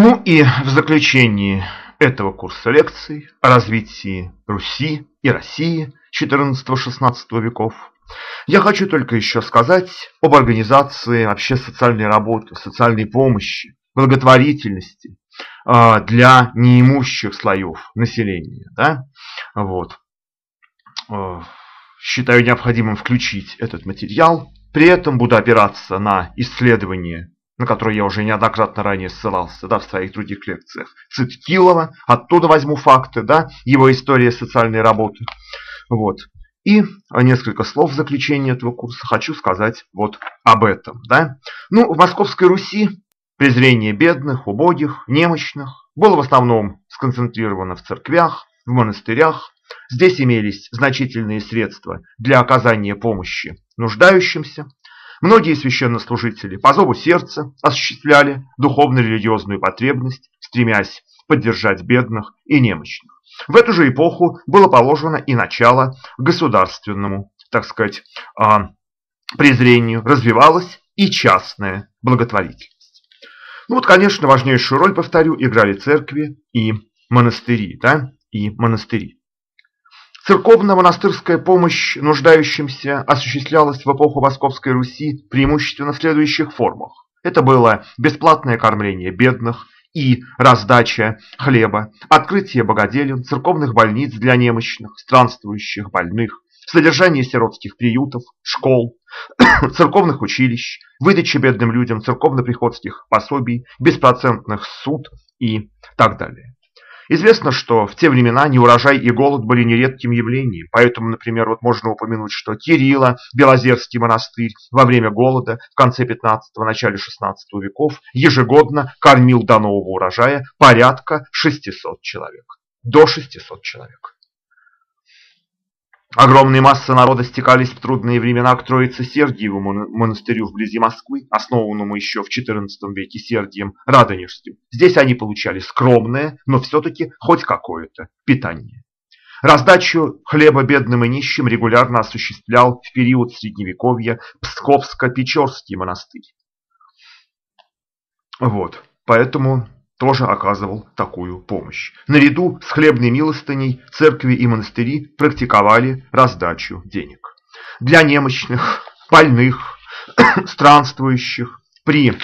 Ну и в заключении этого курса лекций о развитии Руси и России XIV-XVI веков я хочу только еще сказать об организации вообще социальной работы, социальной помощи, благотворительности э, для неимущих слоев населения. Да? Вот. Э, считаю необходимым включить этот материал. При этом буду опираться на исследования, на которые я уже неоднократно ранее ссылался да, в своих других лекциях. Циткилова, оттуда возьму факты, да, его история социальной работы. Вот. И несколько слов в заключение этого курса хочу сказать вот об этом. Да? Ну, в Московской Руси презрение бедных, убогих, немощных было в основном сконцентрировано в церквях, в монастырях. Здесь имелись значительные средства для оказания помощи нуждающимся. Многие священнослужители по зову сердца осуществляли духовно-религиозную потребность, стремясь поддержать бедных и немощных. В эту же эпоху было положено и начало государственному, так сказать, а, презрению, развивалась и частная благотворительность. Ну вот, конечно, важнейшую роль, повторю, играли церкви и монастыри, да, и монастыри. Церковно-монастырская помощь нуждающимся осуществлялась в эпоху Московской Руси преимущественно в следующих формах. Это было бесплатное кормление бедных, и раздача хлеба, открытие богоделен, церковных больниц для немощных, странствующих, больных, содержание сиротских приютов, школ, церковных училищ, выдача бедным людям церковно-приходских пособий, беспроцентных суд и так далее. Известно, что в те времена неурожай и голод были нередким явлением, поэтому, например, вот можно упомянуть, что Кирилла, Белозерский монастырь, во время голода в конце 15-го, начале 16 веков ежегодно кормил до нового урожая порядка 600 человек. До 600 человек. Огромные массы народа стекались в трудные времена к Троице Сергиеву монастырю вблизи Москвы, основанному еще в XIV веке Сергием Радонежским. Здесь они получали скромное, но все-таки хоть какое-то питание. Раздачу хлеба бедным и нищим регулярно осуществлял в период Средневековья Псковско-Печорский монастырь. Вот, поэтому тоже оказывал такую помощь. Наряду с хлебной милостыней церкви и монастыри практиковали раздачу денег. Для немощных, больных, странствующих при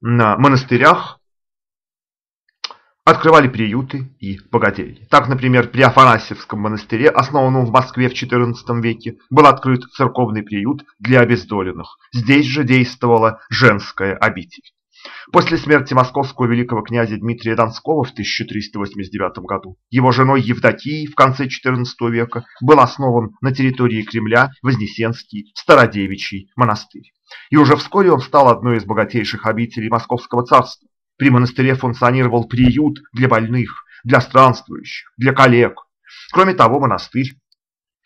монастырях открывали приюты и богатели. Так, например, при Афанасьевском монастыре, основанном в Москве в XIV веке, был открыт церковный приют для обездоленных. Здесь же действовала женская обитель. После смерти московского великого князя Дмитрия Донского в 1389 году его женой Евдокией в конце XIV века был основан на территории Кремля Вознесенский Стародевичий монастырь. И уже вскоре он стал одной из богатейших обителей Московского царства. При монастыре функционировал приют для больных, для странствующих, для коллег. Кроме того, монастырь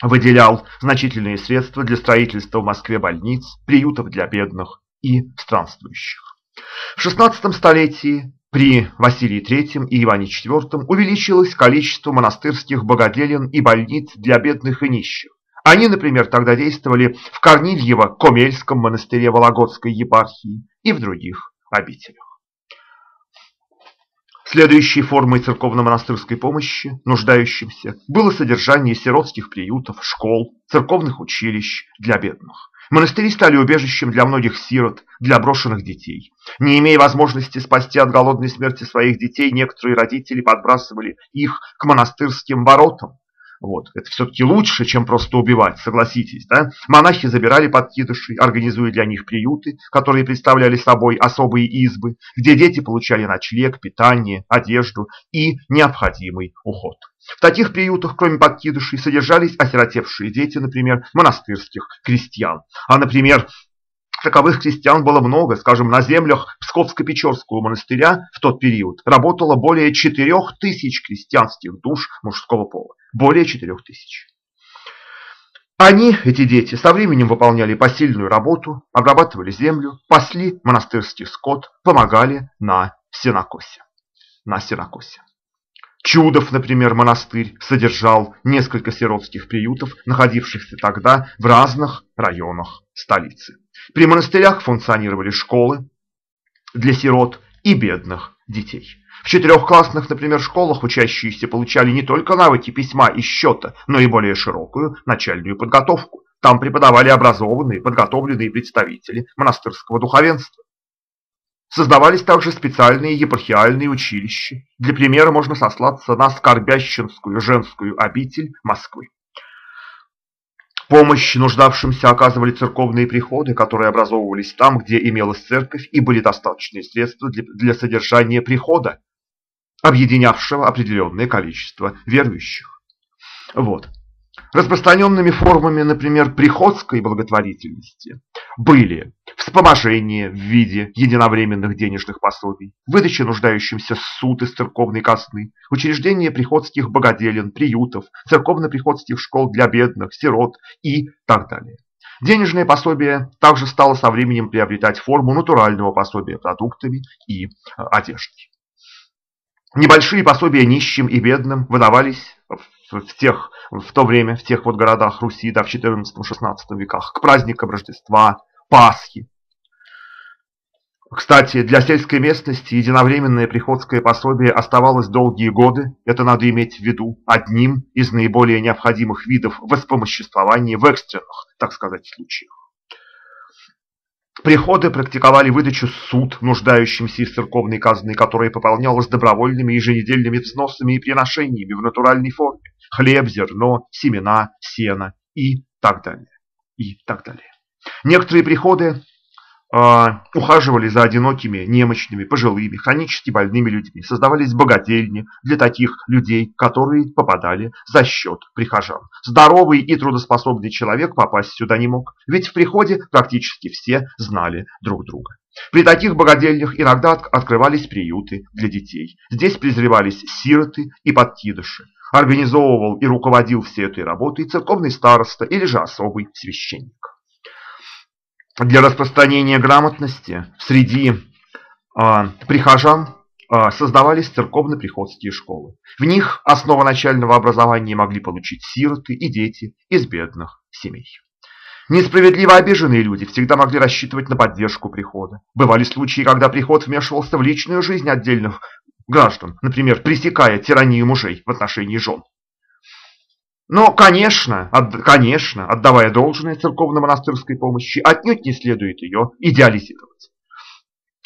выделял значительные средства для строительства в Москве больниц, приютов для бедных и странствующих. В XVI столетии при Василии III и Иване IV увеличилось количество монастырских богоделен и больниц для бедных и нищих. Они, например, тогда действовали в Корнильево-Комельском монастыре Вологодской епархии и в других обителях. Следующей формой церковно-монастырской помощи нуждающимся было содержание сиротских приютов, школ, церковных училищ для бедных. Монастыри стали убежищем для многих сирот, для брошенных детей. Не имея возможности спасти от голодной смерти своих детей, некоторые родители подбрасывали их к монастырским воротам. Вот. Это все-таки лучше, чем просто убивать, согласитесь. Да? Монахи забирали подкидышей, организуя для них приюты, которые представляли собой особые избы, где дети получали ночлег, питание, одежду и необходимый уход. В таких приютах, кроме подкидышей, содержались осиротевшие дети, например, монастырских крестьян. А, например, Таковых крестьян было много, скажем, на землях Псковско-Печорского монастыря в тот период работало более 4 тысяч крестьянских душ мужского пола. Более 4 тысяч. Они, эти дети, со временем выполняли посильную работу, обрабатывали землю, пасли монастырский скот, помогали на сенокосе. На сенокосе. Чудов, например, монастырь содержал несколько сиротских приютов, находившихся тогда в разных районах столицы. При монастырях функционировали школы для сирот и бедных детей. В четырехклассных, например, школах учащиеся получали не только навыки письма и счета, но и более широкую начальную подготовку. Там преподавали образованные, подготовленные представители монастырского духовенства. Создавались также специальные епархиальные училища. Для примера можно сослаться на Скорбящинскую женскую обитель Москвы. Помощь нуждавшимся оказывали церковные приходы, которые образовывались там, где имелась церковь, и были достаточные средства для, содержания прихода, объединявшего определенное количество верующих. Вот. Распространенными формами, например, приходской благотворительности были вспоможение в виде единовременных денежных пособий, выдача нуждающимся суд из церковной казны, учреждение приходских богоделен, приютов, церковно-приходских школ для бедных, сирот и так далее. Денежное пособие также стало со временем приобретать форму натурального пособия продуктами и одеждой. Небольшие пособия нищим и бедным выдавались в, тех, в то время, в тех вот городах Руси, да, в XIV-XVI веках, к праздникам Рождества, Пасхи. Кстати, для сельской местности единовременное приходское пособие оставалось долгие годы, это надо иметь в виду, одним из наиболее необходимых видов воспомоществования в экстренных, так сказать, случаях. Приходы практиковали выдачу суд нуждающимся из церковной казны, которая пополнялась добровольными еженедельными взносами и приношениями в натуральной форме. Хлеб, зерно, семена, сено и так далее. И так далее. Некоторые приходы ухаживали за одинокими, немощными, пожилыми, хронически больными людьми. Создавались богательни для таких людей, которые попадали за счет прихожан. Здоровый и трудоспособный человек попасть сюда не мог, ведь в приходе практически все знали друг друга. При таких богадельнях иногда открывались приюты для детей. Здесь презревались сироты и подкидыши. Организовывал и руководил всей этой работой церковный староста или же особый священник для распространения грамотности среди э, прихожан э, создавались церковно-приходские школы. В них основу начального образования могли получить сироты и дети из бедных семей. Несправедливо обиженные люди всегда могли рассчитывать на поддержку прихода. Бывали случаи, когда приход вмешивался в личную жизнь отдельных граждан, например, пресекая тиранию мужей в отношении жен. Но, конечно, от, конечно, отдавая должное церковно-монастырской помощи, отнюдь не следует ее идеализировать.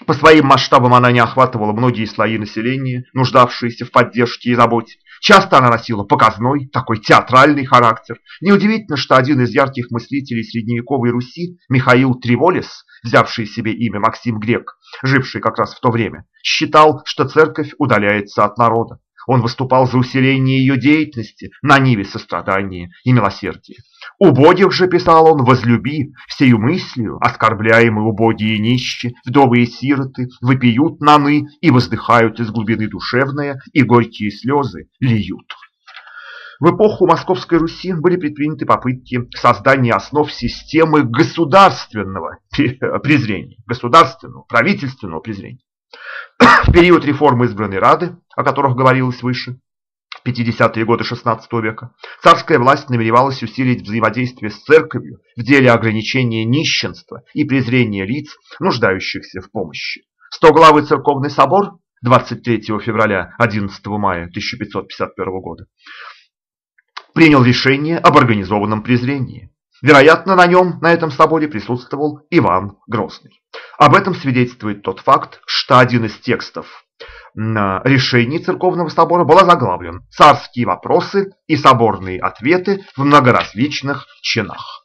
По своим масштабам она не охватывала многие слои населения, нуждавшиеся в поддержке и заботе. Часто она носила показной, такой театральный характер. Неудивительно, что один из ярких мыслителей средневековой Руси, Михаил Триволис, взявший себе имя Максим Грек, живший как раз в то время, считал, что церковь удаляется от народа. Он выступал за усиление ее деятельности на ниве сострадания и милосердия. «Убогих же, — писал он, — возлюби, всею мыслью, оскорбляемые убогие и нищие, вдовы и сироты, выпьют наны и воздыхают из глубины душевная, и горькие слезы льют». В эпоху Московской Руси были предприняты попытки создания основ системы государственного презрения, государственного, правительственного презрения. В период реформы избранной Рады, о которых говорилось выше, в 50-е годы XVI века, царская власть намеревалась усилить взаимодействие с церковью в деле ограничения нищенства и презрения лиц, нуждающихся в помощи. Стоглавый церковный собор 23 февраля 11 мая 1551 года принял решение об организованном презрении. Вероятно, на нем, на этом соборе присутствовал Иван Грозный. Об этом свидетельствует тот факт, что один из текстов решений Церковного собора был озаглавлен «Царские вопросы и соборные ответы в многоразличных чинах».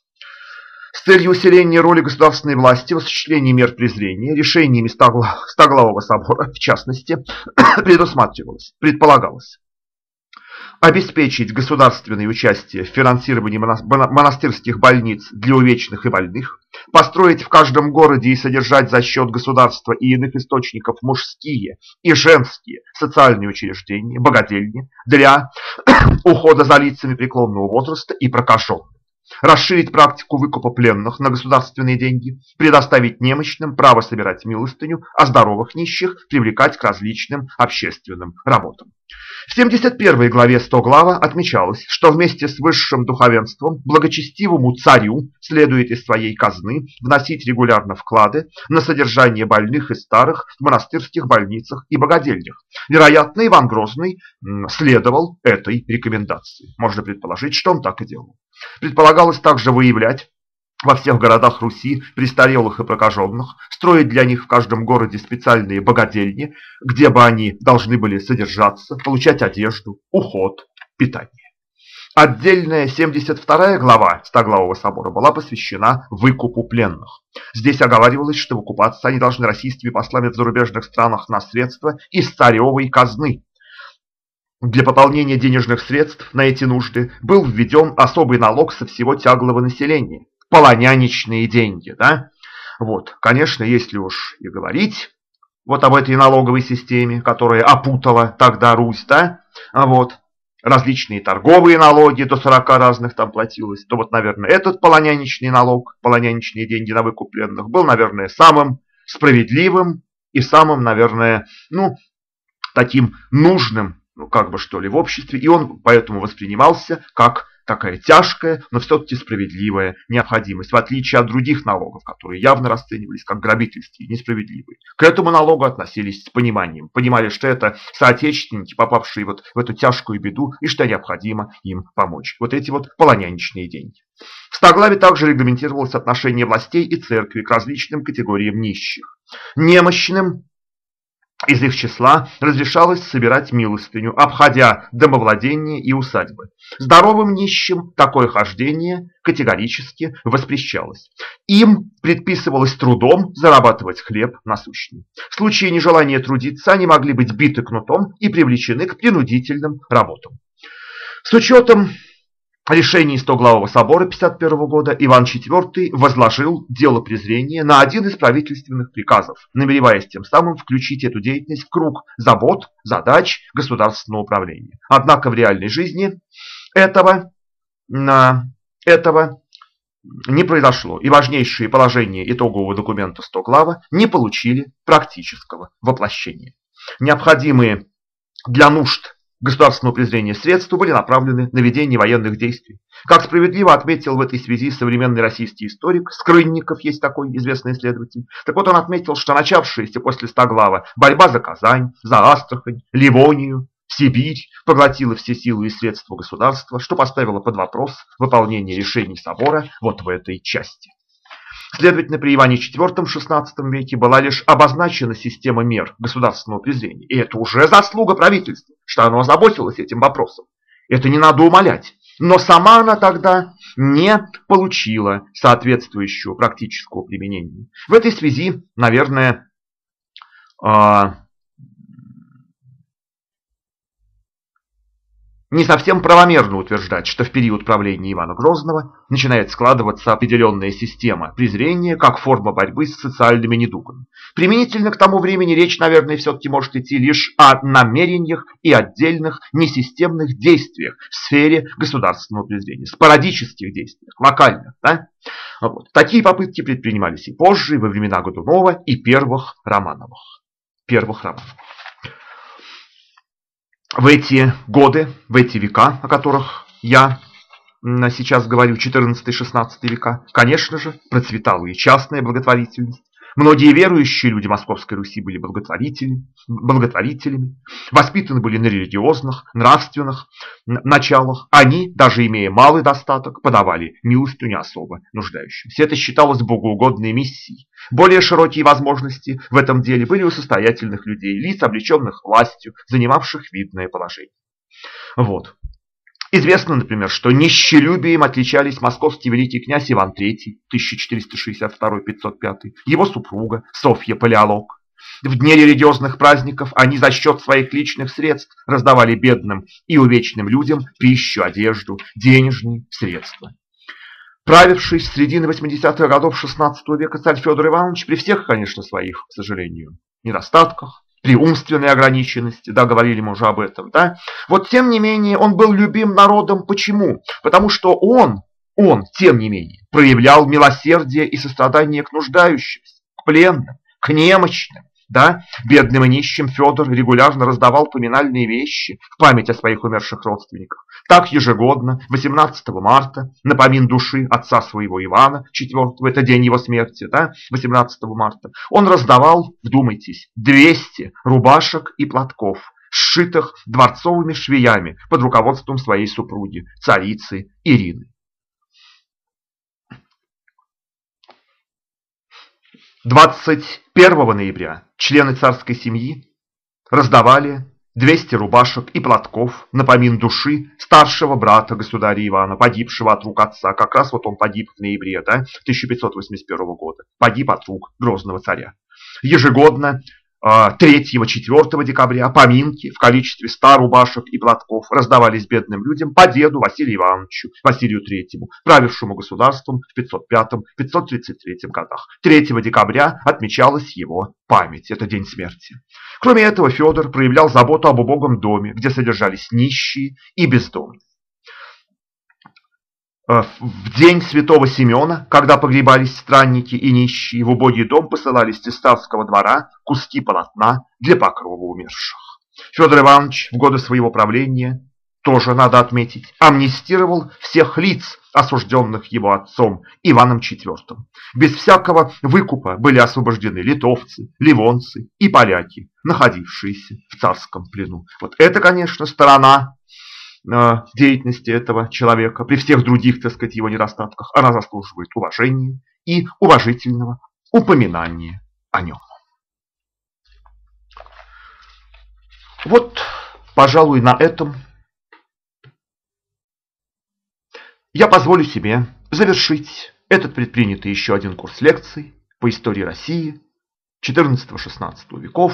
С целью усиления роли государственной власти в осуществлении мер презрения решениями Стоглавого собора, в частности, предусматривалось, предполагалось обеспечить государственное участие в финансировании монастырских больниц для увечных и больных, построить в каждом городе и содержать за счет государства и иных источников мужские и женские социальные учреждения, богадельни для ухода за лицами преклонного возраста и прокаженных расширить практику выкупа пленных на государственные деньги, предоставить немощным право собирать милостыню, а здоровых нищих привлекать к различным общественным работам. В 71 главе 100 глава отмечалось, что вместе с высшим духовенством благочестивому царю следует из своей казны вносить регулярно вклады на содержание больных и старых в монастырских больницах и богадельнях. Вероятно, Иван Грозный следовал этой рекомендации. Можно предположить, что он так и делал. Предполагалось также выявлять во всех городах Руси престарелых и прокаженных, строить для них в каждом городе специальные богадельни, где бы они должны были содержаться, получать одежду, уход, питание. Отдельная 72 глава Стоглавого собора была посвящена выкупу пленных. Здесь оговаривалось, что выкупаться они должны российскими послами в зарубежных странах на средства из царевой казны. Для пополнения денежных средств на эти нужды был введен особый налог со всего тяглого населения полоняничные деньги, да? Вот, конечно, если уж и говорить вот об этой налоговой системе, которая опутала тогда Русь, да, вот, различные торговые налоги, до 40 разных там платилось, то вот, наверное, этот полоняничный налог, полоняничные деньги на выкупленных, был, наверное, самым справедливым и самым, наверное, ну, таким нужным, ну, как бы что ли, в обществе, и он поэтому воспринимался как такая тяжкая, но все-таки справедливая необходимость, в отличие от других налогов, которые явно расценивались как грабительские, несправедливые. К этому налогу относились с пониманием, понимали, что это соотечественники, попавшие вот в эту тяжкую беду, и что необходимо им помочь. Вот эти вот полоняничные деньги. В Стоглаве также регламентировалось отношение властей и церкви к различным категориям нищих. Немощным из их числа разрешалось собирать милостыню, обходя домовладения и усадьбы. Здоровым нищим такое хождение категорически воспрещалось. Им предписывалось трудом зарабатывать хлеб насущный. В случае нежелания трудиться они могли быть биты кнутом и привлечены к принудительным работам. С учетом решении Стоглавого собора 51 года Иван IV возложил дело презрения на один из правительственных приказов, намереваясь тем самым включить эту деятельность в круг забот, задач государственного управления. Однако в реальной жизни этого, этого не произошло, и важнейшие положения итогового документа Стоглава не получили практического воплощения. Необходимые для нужд государственного презрения средства были направлены на ведение военных действий. Как справедливо отметил в этой связи современный российский историк, Скрынников есть такой известный исследователь, так вот он отметил, что начавшаяся после Стоглава борьба за Казань, за Астрахань, Ливонию, Сибирь поглотила все силы и средства государства, что поставило под вопрос выполнение решений собора вот в этой части. Следовательно, при Иване IV в XVI веке была лишь обозначена система мер государственного презрения. И это уже заслуга правительства, что оно озаботилось этим вопросом. Это не надо умолять. Но сама она тогда не получила соответствующего практического применения. В этой связи, наверное, Не совсем правомерно утверждать, что в период правления Ивана Грозного начинает складываться определенная система презрения как форма борьбы с социальными недугами. Применительно к тому времени речь, наверное, все-таки может идти лишь о намерениях и отдельных несистемных действиях в сфере государственного презрения, спорадических действиях, локальных. Да? Вот. Такие попытки предпринимались и позже, и во времена Годунова, и первых Романовых. Первых Романовых. В эти годы, в эти века, о которых я сейчас говорю, 14-16 века, конечно же, процветала и частная благотворительность, Многие верующие люди Московской Руси были благотворителями, благотворителями, воспитаны были на религиозных, нравственных началах. Они, даже имея малый достаток, подавали милостыню особо нуждающимся. Это считалось богоугодной миссией. Более широкие возможности в этом деле были у состоятельных людей, лиц, облеченных властью, занимавших видное положение. Вот. Известно, например, что нищелюбием отличались московский великий князь Иван III 1462-505, его супруга Софья Палеолог. В дни религиозных праздников они за счет своих личных средств раздавали бедным и увечным людям пищу, одежду, денежные средства. Правивший с середины 80-х годов XVI века царь Федор Иванович при всех, конечно, своих, к сожалению, недостатках, при умственной ограниченности, да, говорили мы уже об этом, да. Вот тем не менее он был любим народом. Почему? Потому что он, он, тем не менее, проявлял милосердие и сострадание к нуждающимся, к пленным, к немощным, Да? Бедным и нищим Федор регулярно раздавал поминальные вещи в память о своих умерших родственниках. Так ежегодно, 18 марта, на помин души отца своего Ивана, 4 это день его смерти, да, 18 марта, он раздавал, вдумайтесь, 200 рубашек и платков, сшитых дворцовыми швеями под руководством своей супруги, царицы Ирины. 21 ноября члены царской семьи раздавали 200 рубашек и платков на помин души старшего брата государя Ивана, погибшего от рук отца. Как раз вот он погиб в ноябре да, 1581 года. Погиб от рук грозного царя. Ежегодно 3-4 а, декабря поминки в количестве 100 рубашек и платков раздавались бедным людям по деду Василию Ивановичу, Василию III, правившему государством в 505-533 годах. 3 декабря отмечалась его память, это день смерти. Кроме этого, Федор проявлял заботу об убогом доме, где содержались нищие и бездомные. Э, в день святого Семена, когда погребались странники и нищие, в убогий дом посылались с цесарского двора куски полотна для покрова умерших. Федор Иванович в годы своего правления, тоже надо отметить, амнистировал всех лиц, осужденных его отцом Иваном IV. Без всякого выкупа были освобождены литовцы, ливонцы и поляки, находившиеся в царском плену. Вот это, конечно, сторона деятельности этого человека, при всех других, так сказать, его недостатках, она заслуживает уважения и уважительного упоминания о нем. Вот, пожалуй, на этом я позволю себе завершить этот предпринятый еще один курс лекций по истории России XIV-XVI веков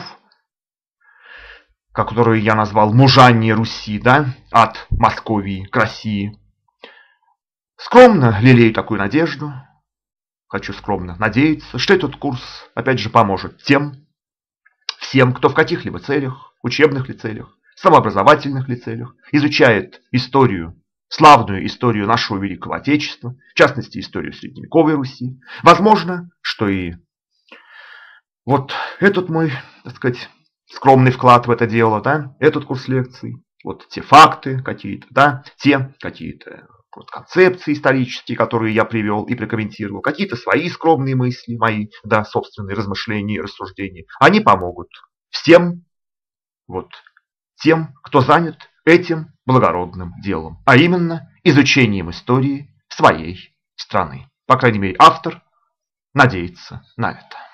которую я назвал «Мужание Руси», да, от Московии к России. Скромно лелею такую надежду, хочу скромно надеяться, что этот курс, опять же, поможет тем, всем, кто в каких-либо целях, учебных ли целях, самообразовательных ли целях, изучает историю, славную историю нашего Великого Отечества, в частности, историю Средневековой Руси. Возможно, что и вот этот мой, так сказать, скромный вклад в это дело, да, этот курс лекций, вот те факты какие-то, да, те какие-то вот концепции исторические, которые я привел и прокомментировал, какие-то свои скромные мысли, мои, да, собственные размышления и рассуждения, они помогут всем, вот, тем, кто занят этим благородным делом, а именно изучением истории своей страны. По крайней мере, автор надеется на это.